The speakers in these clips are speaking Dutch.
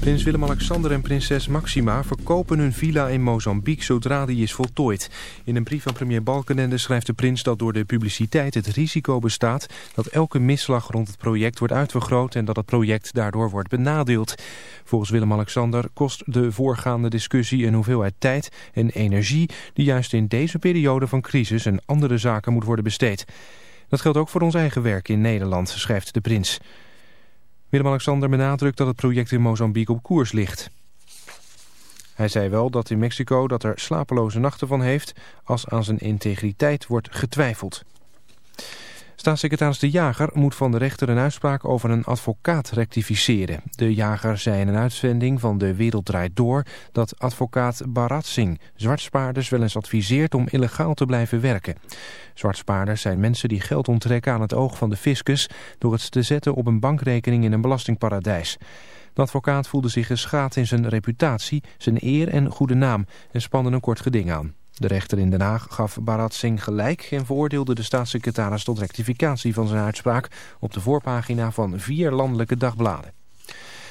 Prins Willem-Alexander en prinses Maxima verkopen hun villa in Mozambique zodra die is voltooid. In een brief van premier Balkenende schrijft de prins dat door de publiciteit het risico bestaat dat elke misslag rond het project wordt uitvergroot en dat het project daardoor wordt benadeeld. Volgens Willem-Alexander kost de voorgaande discussie een hoeveelheid tijd en energie die juist in deze periode van crisis en andere zaken moet worden besteed. Dat geldt ook voor ons eigen werk in Nederland, schrijft de prins. Willem-Alexander benadrukt dat het project in Mozambique op koers ligt. Hij zei wel dat in Mexico dat er slapeloze nachten van heeft als aan zijn integriteit wordt getwijfeld. Staatssecretaris De Jager moet van de rechter een uitspraak over een advocaat rectificeren. De Jager zei in een uitzending van De Wereld Draait Door dat advocaat Barat Singh zwartspaarders wel eens adviseert om illegaal te blijven werken. Zwartspaarders zijn mensen die geld onttrekken aan het oog van de fiscus door het te zetten op een bankrekening in een belastingparadijs. De advocaat voelde zich geschaad in zijn reputatie, zijn eer en goede naam en spande een kort geding aan. De rechter in Den Haag gaf Bharat Singh gelijk en veroordeelde de staatssecretaris tot rectificatie van zijn uitspraak op de voorpagina van vier landelijke dagbladen.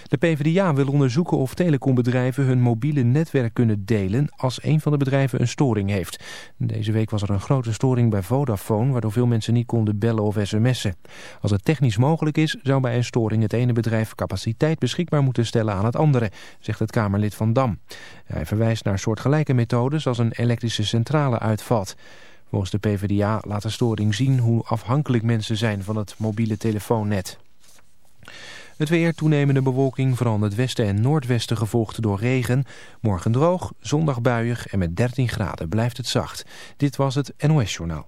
De PvdA wil onderzoeken of telecombedrijven hun mobiele netwerk kunnen delen als een van de bedrijven een storing heeft. Deze week was er een grote storing bij Vodafone waardoor veel mensen niet konden bellen of sms'en. Als het technisch mogelijk is zou bij een storing het ene bedrijf capaciteit beschikbaar moeten stellen aan het andere, zegt het Kamerlid van Dam. Hij verwijst naar soortgelijke methodes als een elektrische centrale uitvalt. Volgens de PvdA laat de storing zien hoe afhankelijk mensen zijn van het mobiele telefoonnet. Het weer toenemende bewolking, vooral het westen en noordwesten gevolgd door regen. Morgen droog, zondag buiig en met 13 graden blijft het zacht. Dit was het NOS Journaal.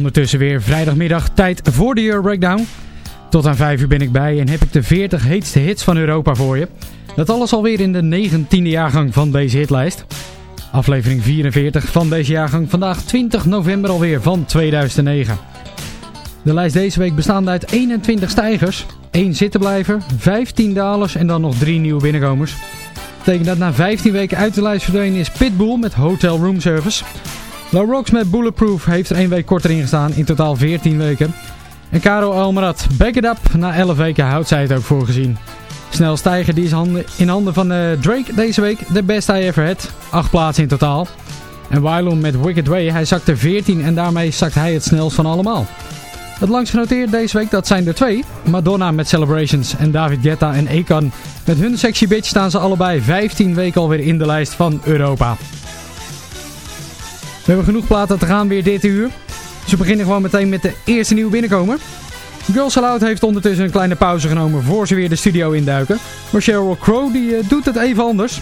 Ondertussen weer vrijdagmiddag tijd voor de Euro Breakdown. Tot aan 5 uur ben ik bij en heb ik de 40 heetste hits van Europa voor je. Dat alles alweer in de 19e jaargang van deze hitlijst. Aflevering 44 van deze jaargang vandaag 20 november alweer van 2009. De lijst deze week bestaande uit 21 stijgers, 1 zittenblijver, 15 dalers en dan nog 3 nieuwe binnenkomers. Dat dat na 15 weken uit de lijst verdwenen is Pitbull met Hotel Room Service. La Rocks met Bulletproof heeft er 1 week korter in gestaan, in totaal 14 weken. En Caro Almarat, Back It Up, na 11 weken houdt zij het ook voorgezien. Snel stijger die is handen, in handen van eh, Drake deze week, de best I ever had. 8 plaatsen in totaal. En Wylon met Wicked Way, hij zakte 14 en daarmee zakt hij het snelst van allemaal. Het langst genoteerd deze week, dat zijn er twee. Madonna met Celebrations en David Guetta en Akon. Met hun Sexy Bitch staan ze allebei 15 weken alweer in de lijst van Europa. We hebben genoeg platen te gaan weer dit uur. Dus we beginnen gewoon meteen met de eerste nieuwe binnenkomer. Girls Aloud heeft ondertussen een kleine pauze genomen voor ze weer de studio induiken. Maar Sheryl Crow die, uh, doet het even anders.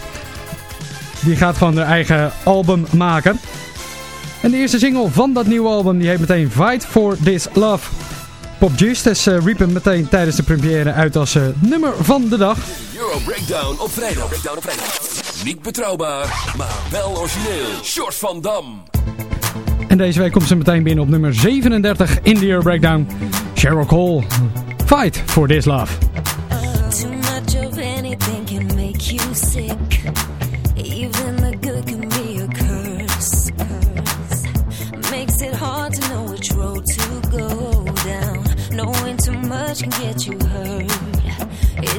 Die gaat gewoon haar eigen album maken. En de eerste single van dat nieuwe album die heet meteen Fight for This Love. Pop Justice uh, riep hem meteen tijdens de première uit als uh, nummer van de dag. Euro Breakdown op vrijdag. Breakdown op vrijdag. Niet betrouwbaar, maar wel origineel. Short van Dam. En deze week komt ze meteen binnen op nummer 37 in de Euro Breakdown. Cheryl Cole, Fight for This Love. Too much of anything can make you sick. Even the good can be a curse. curse. Makes it hard to know which road to go down. Knowing too much can get you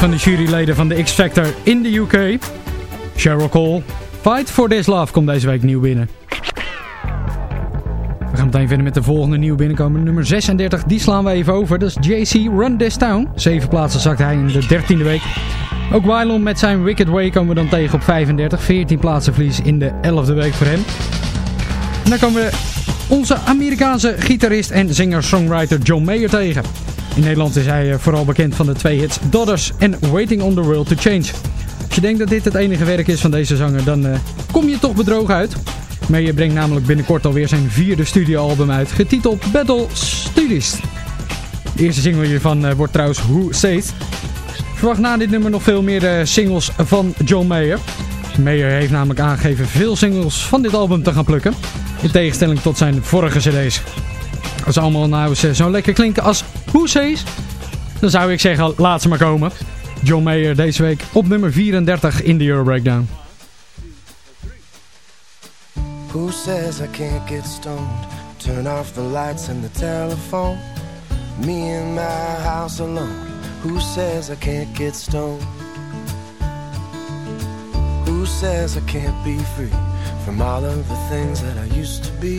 van de juryleden van de X-Factor in de UK. Cheryl Cole. Fight for This Love komt deze week nieuw binnen. We gaan meteen verder met de volgende nieuw binnenkomen. Nummer 36, die slaan we even over. Dat is JC Run This Town. Zeven plaatsen zakt hij in de 13e week. Ook Wylon met zijn Wicked Way komen we dan tegen op 35. 14 plaatsen verlies in de 11e week voor hem. En dan komen we onze Amerikaanse gitarist en singer-songwriter John Mayer tegen. In Nederland is hij eh, vooral bekend van de twee hits Daughters en Waiting on the World to Change. Als je denkt dat dit het enige werk is van deze zanger, dan eh, kom je toch bedrogen uit. Mayer brengt namelijk binnenkort alweer zijn vierde studioalbum uit, getiteld Battle Studies. De eerste single hiervan eh, wordt trouwens Who Says. Verwacht na dit nummer nog veel meer singles van John Mayer. Mayer heeft namelijk aangegeven veel singles van dit album te gaan plukken. In tegenstelling tot zijn vorige cd's. Als allemaal nou eens zo lekker klinken als Says, dan zou ik zeggen laat ze maar komen. John Mayer deze week op nummer 34 in de Euro Breakdown. Who says I can't get stoned? Turn off the lights and the telephone. Me in my house alone. Who says I can't get stoned? Who says I can't be free from all of the things that I used to be?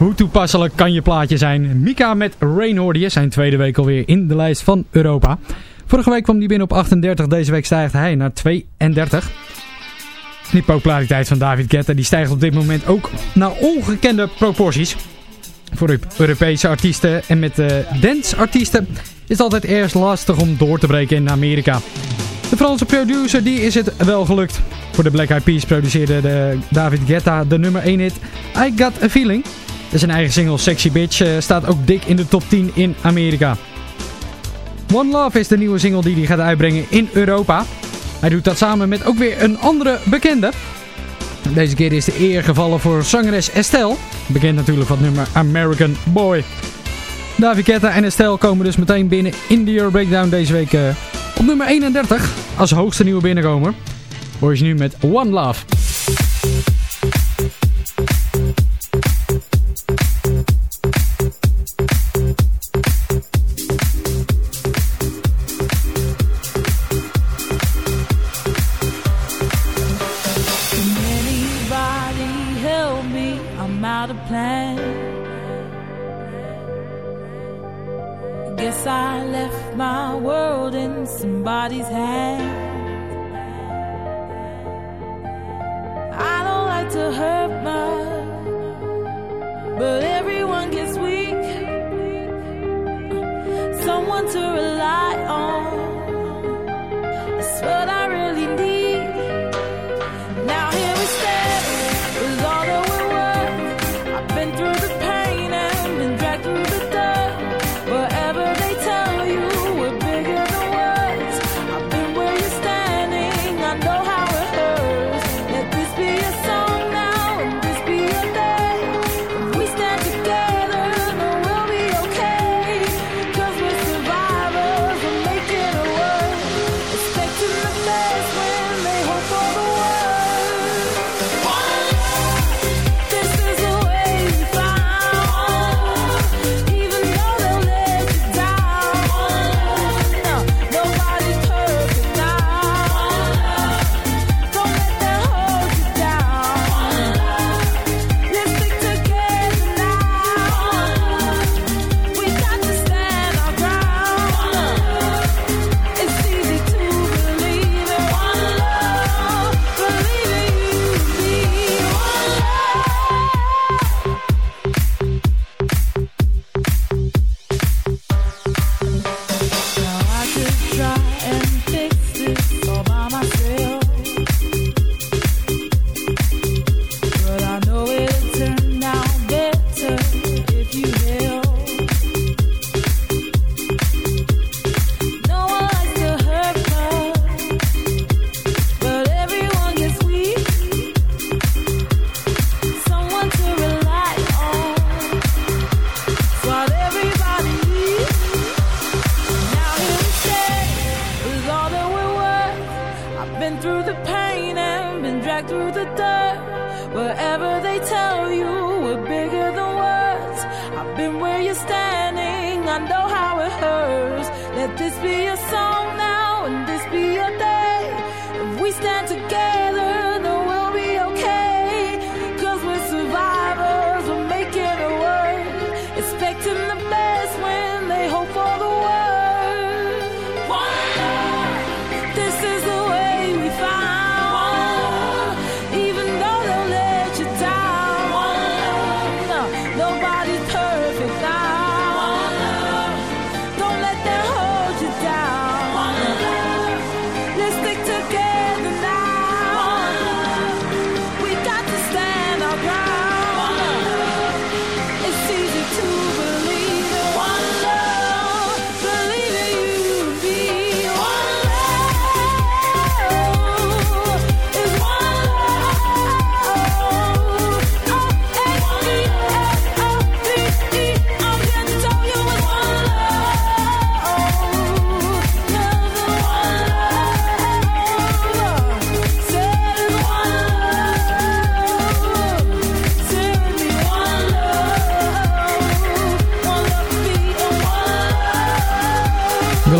Hoe toepasselijk kan je plaatje zijn? Mika met Rain hoorde zijn tweede week alweer in de lijst van Europa. Vorige week kwam hij binnen op 38, deze week stijgt hij naar 32. Die populariteit van David Guetta die stijgt op dit moment ook naar ongekende proporties. Voor Europese artiesten en met de danceartiesten is het altijd eerst lastig om door te breken in Amerika. De Franse producer die is het wel gelukt. Voor de Black Eyed Peas produceerde de David Guetta de nummer 1 hit I Got A Feeling. Zijn eigen single Sexy Bitch eh, staat ook dik in de top 10 in Amerika. One Love is de nieuwe single die hij gaat uitbrengen in Europa. Hij doet dat samen met ook weer een andere bekende. Deze keer is de eer gevallen voor zangeres Estelle. Bekend natuurlijk van het nummer American Boy. David Guetta en Estelle komen dus meteen binnen in de Euro Breakdown deze week eh, op nummer 31. Als hoogste nieuwe binnenkomer. Hoor je nu met One Love. I left my world in somebody's hand. I don't like to hurt much, but everyone gets weak. Someone to rely on. Let this be a song now and this be your day. If we stand together,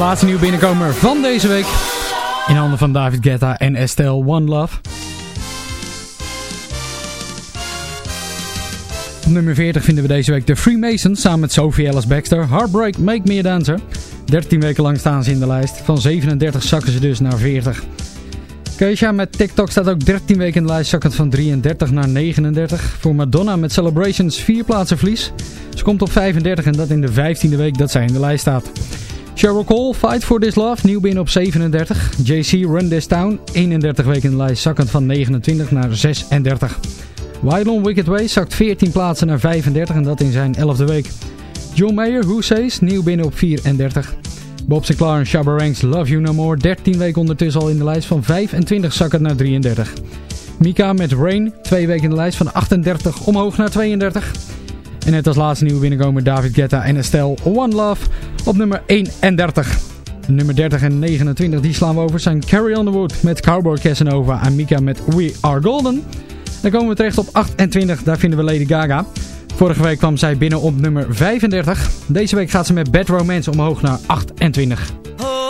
laatste nieuwe binnenkomer van deze week. In handen van David Guetta en Estelle One Love. nummer 40 vinden we deze week de Freemasons samen met Sophie Ellis Baxter. Heartbreak, Make Me a Dancer. 13 weken lang staan ze in de lijst. Van 37 zakken ze dus naar 40. Keisha met TikTok staat ook 13 weken in de lijst, zakkend van 33 naar 39. Voor Madonna met Celebrations 4 plaatsen verlies. Ze komt op 35 en dat in de 15e week dat zij in de lijst staat. Sheryl Cole, Fight for This Love, nieuw binnen op 37. JC, Run This Town, 31 weken in de lijst, zakkend van 29 naar 36. Wylon Wicked Way zakt 14 plaatsen naar 35 en dat in zijn 11e week. John Mayer, Who Says, nieuw binnen op 34. Bob Sinclair en Shabba Ranks, Love You No More, 13 weken ondertussen al in de lijst van 25 zakkend naar 33. Mika met Rain, 2 weken in de lijst van 38 omhoog naar 32. En net als laatste nieuwe binnenkomer David Guetta en Estelle One Love op nummer 31. Nummer 30 en 29 die slaan we over zijn Carrie Underwood met Cowboy Casanova en Mika met We Are Golden. Dan komen we terecht op 28, daar vinden we Lady Gaga. Vorige week kwam zij binnen op nummer 35. Deze week gaat ze met Bad Romance omhoog naar 28. Roma,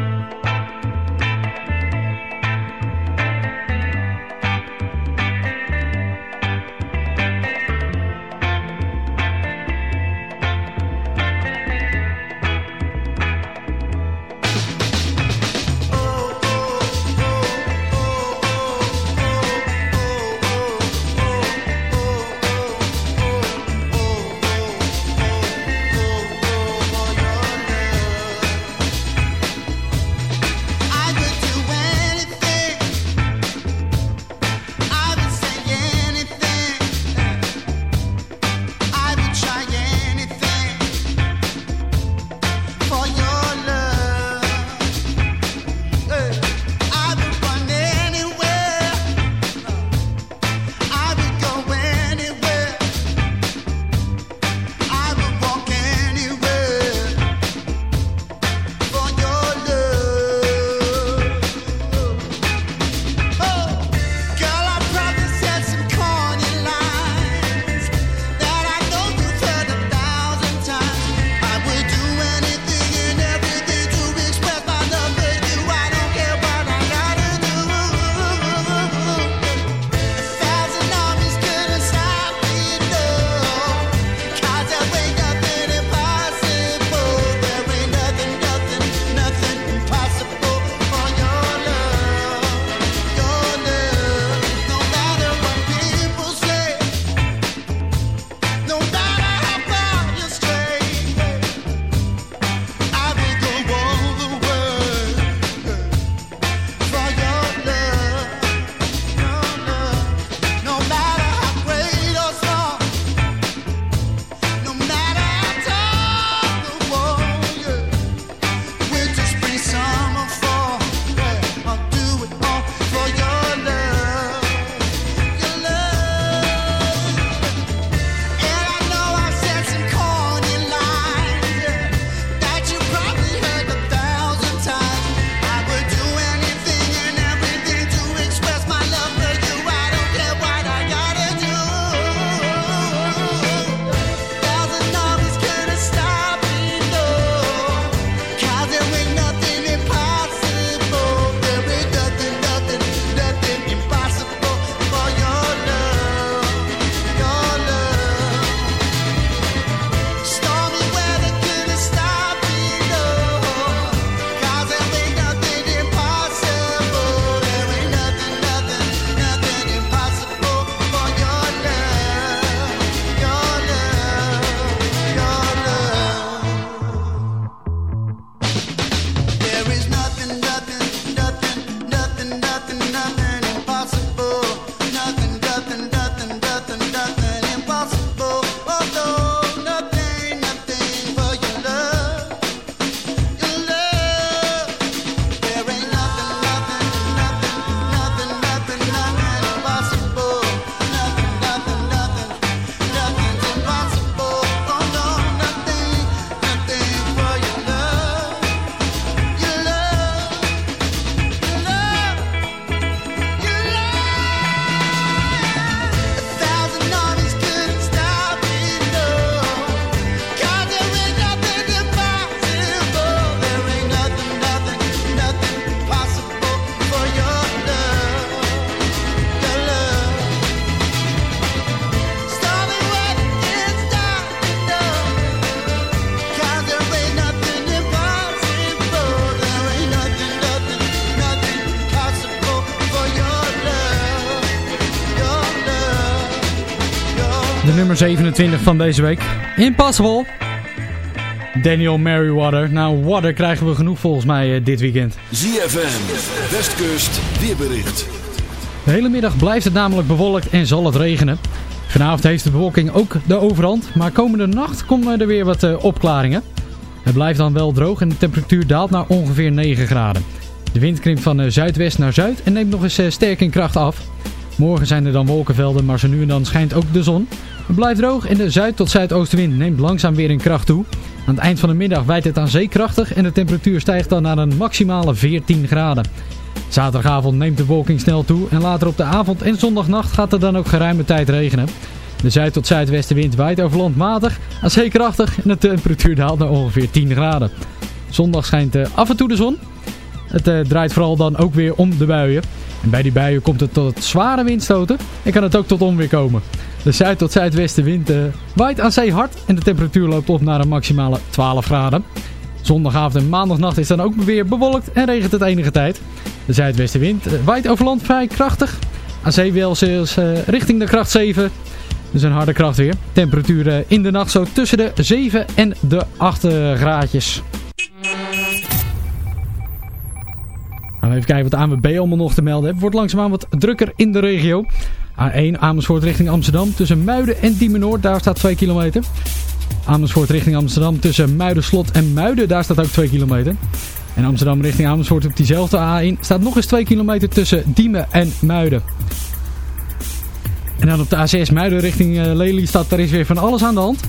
Nummer 27 van deze week. Impossible. Daniel Merriweather. Nou, water krijgen we genoeg volgens mij eh, dit weekend. ZFM, Westkust, weerbericht. De hele middag blijft het namelijk bewolkt en zal het regenen. Vanavond heeft de bewolking ook de overhand, maar komende nacht komen er weer wat eh, opklaringen. Het blijft dan wel droog en de temperatuur daalt naar ongeveer 9 graden. De wind krimpt van eh, zuidwest naar zuid en neemt nog eens sterk in kracht af. Morgen zijn er dan wolkenvelden, maar zo nu en dan schijnt ook de zon. Het blijft droog en de zuid- tot zuidoostenwind neemt langzaam weer in kracht toe. Aan het eind van de middag wijdt het aan zee krachtig en de temperatuur stijgt dan naar een maximale 14 graden. Zaterdagavond neemt de wolking snel toe en later op de avond en zondagnacht gaat het dan ook geruime tijd regenen. De zuid- tot zuidwestenwind waait over land matig, aan zee krachtig en de temperatuur daalt naar ongeveer 10 graden. Zondag schijnt eh, af en toe de zon. Het eh, draait vooral dan ook weer om de buien. En bij die buien komt het tot zware windstoten en kan het ook tot onweer komen. De zuid- tot zuidwestenwind eh, waait aan zee hard en de temperatuur loopt op naar een maximale 12 graden. Zondagavond en maandagnacht is dan ook weer bewolkt en regent het enige tijd. De zuidwestenwind eh, waait over land vrij krachtig. Aan zee wel zelfs eh, richting de kracht 7. Dus een harde kracht weer. Temperatuur eh, in de nacht zo tussen de 7 en de 8 eh, graadjes. Nou, even kijken wat de ANWB allemaal nog te melden heeft. Wordt langzaamaan wat drukker in de regio. A1 Amersfoort richting Amsterdam tussen Muiden en Diemen. Daar staat 2 kilometer. Amersfoort richting Amsterdam tussen Muiderslot en Muiden. Daar staat ook 2 kilometer. En Amsterdam richting Amersfoort op diezelfde A1 staat nog eens 2 kilometer tussen Diemen en Muiden. En dan op de A6 Muiden richting eh, Lelystad, daar is weer van alles aan de hand.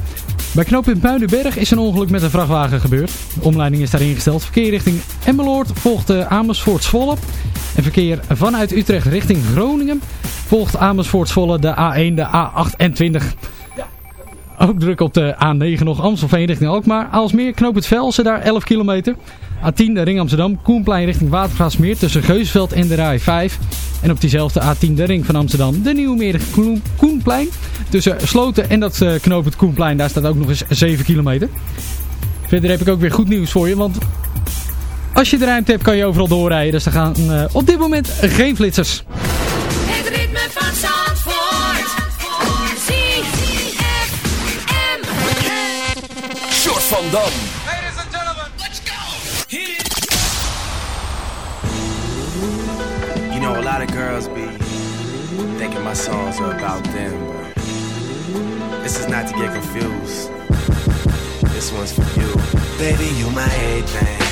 Bij knooppunt Muidenberg is een ongeluk met een vrachtwagen gebeurd. De omleiding is daar ingesteld. Verkeer richting Emmeloord volgt eh, Amersfoort Zwolle. En verkeer vanuit Utrecht richting Groningen volgt Amersfoort Zwolle de A1, de A28. Ook druk op de A9 nog Amstelveen richting Alkmaar. Aalsmeer, knooppunt Velsen, daar 11 kilometer. A10 de ring Amsterdam, Koenplein richting Watergraafsmeer tussen Geusveld en de Rij 5. En op diezelfde A10 de ring van Amsterdam, de Nieuwmeer Koen- Koenplein. Tussen Sloten en dat eh, knooppunt Koenplein, daar staat ook nog eens 7 kilometer. Verder heb ik ook weer goed nieuws voor je, want als je de ruimte hebt kan je overal doorrijden. Dus er gaan eh, op dit moment geen flitsers. Het ritme van Zandvoort. Short van Dam. Lot of girls be thinking my songs are about them, but this is not to get confused. This one's for you. Baby, you my everything.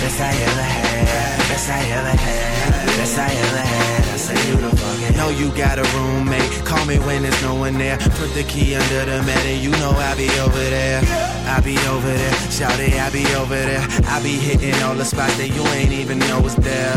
Best I ever had. Best I ever had. Best I ever had. I say you the fucking. Know you got a roommate. Call me when there's no one there. Put the key under the mat and you know I'll be over there. I be over there. Shout it, I be over there. I be hitting all the spots that you ain't even know was there.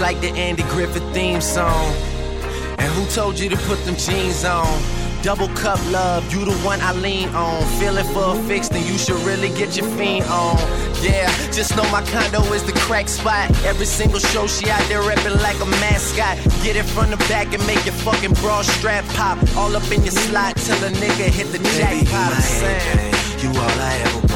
Like the Andy Griffith theme song. And who told you to put them jeans on? Double cup love, you the one I lean on. Feeling for a fix, then you should really get your fiend on. Yeah, just know my condo is the crack spot. Every single show she out there reppin' like a mascot. Get it from the back and make your fucking bra strap pop. All up in your slot till a nigga hit the jackpot. I'm saying. You all I ever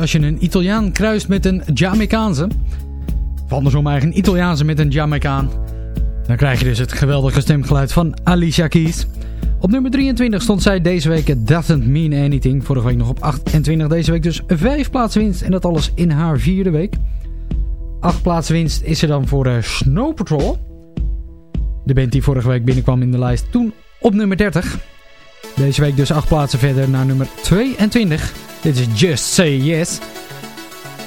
Als je een Italiaan kruist met een Jamaicaanse. Of andersom eigenlijk een Italiaanse met een Jamaicaan. Dan krijg je dus het geweldige stemgeluid van Alicia Keys. Op nummer 23 stond zij deze week Doesn't Mean Anything. Vorige week nog op 28. Deze week dus 5 plaatsen winst. En dat alles in haar vierde week. 8 plaatsen winst is er dan voor uh, Snow Patrol. De band die vorige week binnenkwam in de lijst. Toen op nummer 30. Deze week dus 8 plaatsen verder naar nummer 22. Dit is Just Say Yes.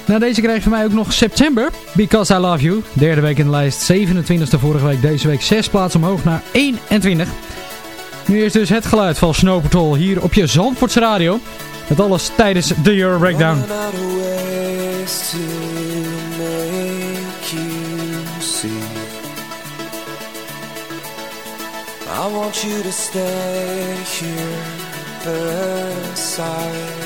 Na deze krijg je van mij ook nog September. Because I Love You. Derde week in de lijst. 27e vorige week. Deze week 6 plaatsen omhoog naar 21. Nu is dus het geluid van Snow Patrol hier op je Zandvoortse radio. Met alles tijdens de Euro Breakdown. I want you to stay here beside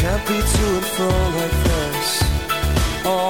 can't be to and fro like this. all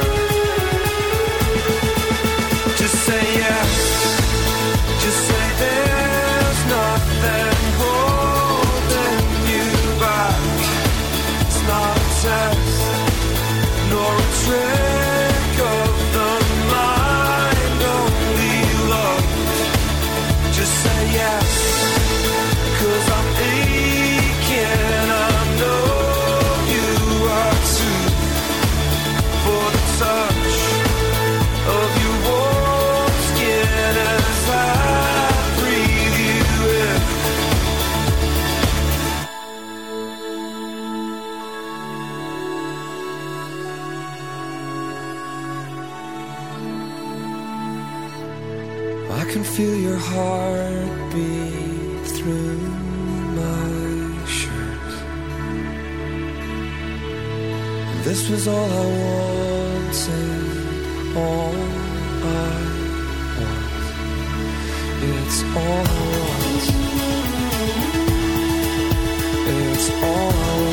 Was all I wanted, all I want. It's all I want. It's all I want.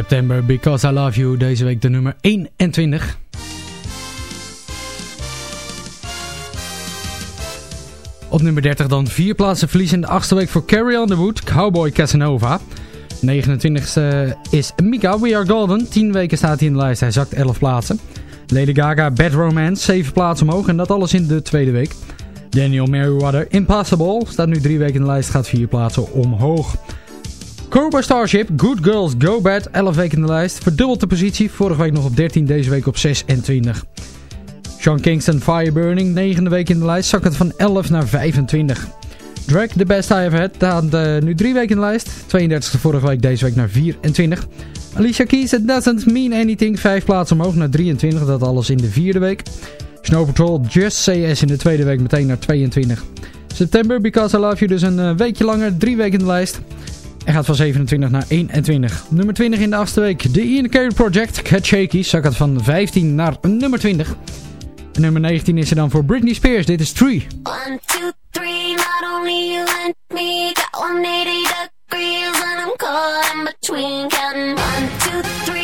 September, Because I Love You. Deze week de nummer 21. Op nummer 30 dan vier plaatsen verlies in de achtste week voor Carrie Underwood, Cowboy Casanova. 29e is Mika, We Are Golden. 10 weken staat hij in de lijst, hij zakt 11 plaatsen. Lady Gaga, Bad Romance, 7 plaatsen omhoog en dat alles in de tweede week. Daniel Merriweather, Impossible, staat nu 3 weken in de lijst, gaat 4 plaatsen omhoog. Cobra Starship, Good Girls Go Bad, 11 weken in de lijst. Verdubbelt de positie, vorige week nog op 13, deze week op 26. Sean Kingston, Fire Burning, negende week in de lijst, zakkend van 11 naar 25. Drag, The Best I Ever Had, staat uh, nu 3 weken in de lijst. 32e vorige week, deze week naar 24. Alicia Keys, It Doesn't Mean Anything, 5 plaatsen omhoog naar 23, dat alles in de vierde week. Snow Patrol, Just CS in de tweede week meteen naar 22. September, Because I Love You, dus een uh, weekje langer, 3 weken in de lijst. Hij gaat van 27 naar 21. Nummer 20 in de achtste week. The Ian Carey Project, Cat Shaky, zak het van 15 naar nummer 20. En nummer 19 is er dan voor Britney Spears. Dit is 3. 1, 2, 3, not only you and me. Got 180 degrees and I'm caught in between. Counting 1, 2, 3.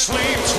Sleep.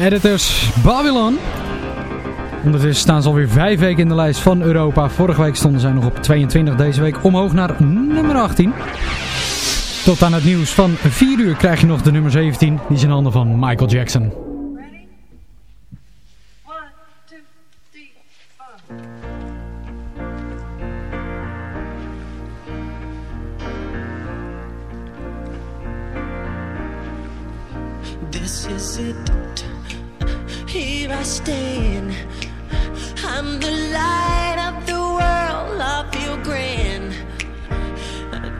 editors Babylon. Ondertussen staan ze alweer vijf weken in de lijst van Europa. Vorige week stonden zij nog op 22, deze week omhoog naar nummer 18. Tot aan het nieuws van 4 uur krijg je nog de nummer 17. Die is in handen van Michael Jackson. This is it. here I stand. I'm the light of the world, I feel grand.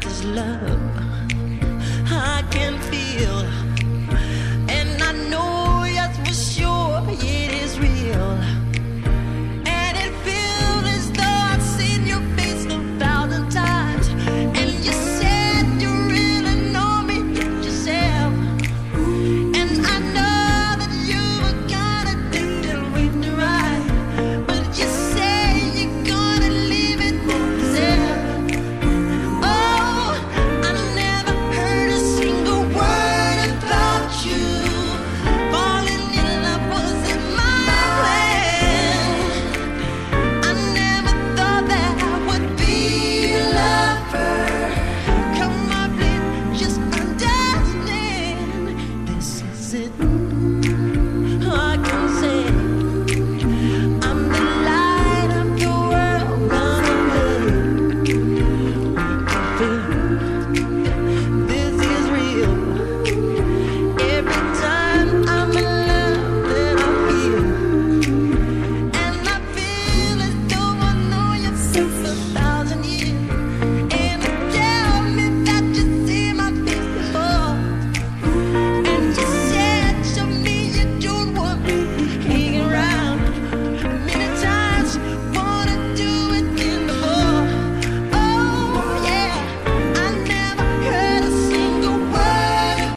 This love I can feel.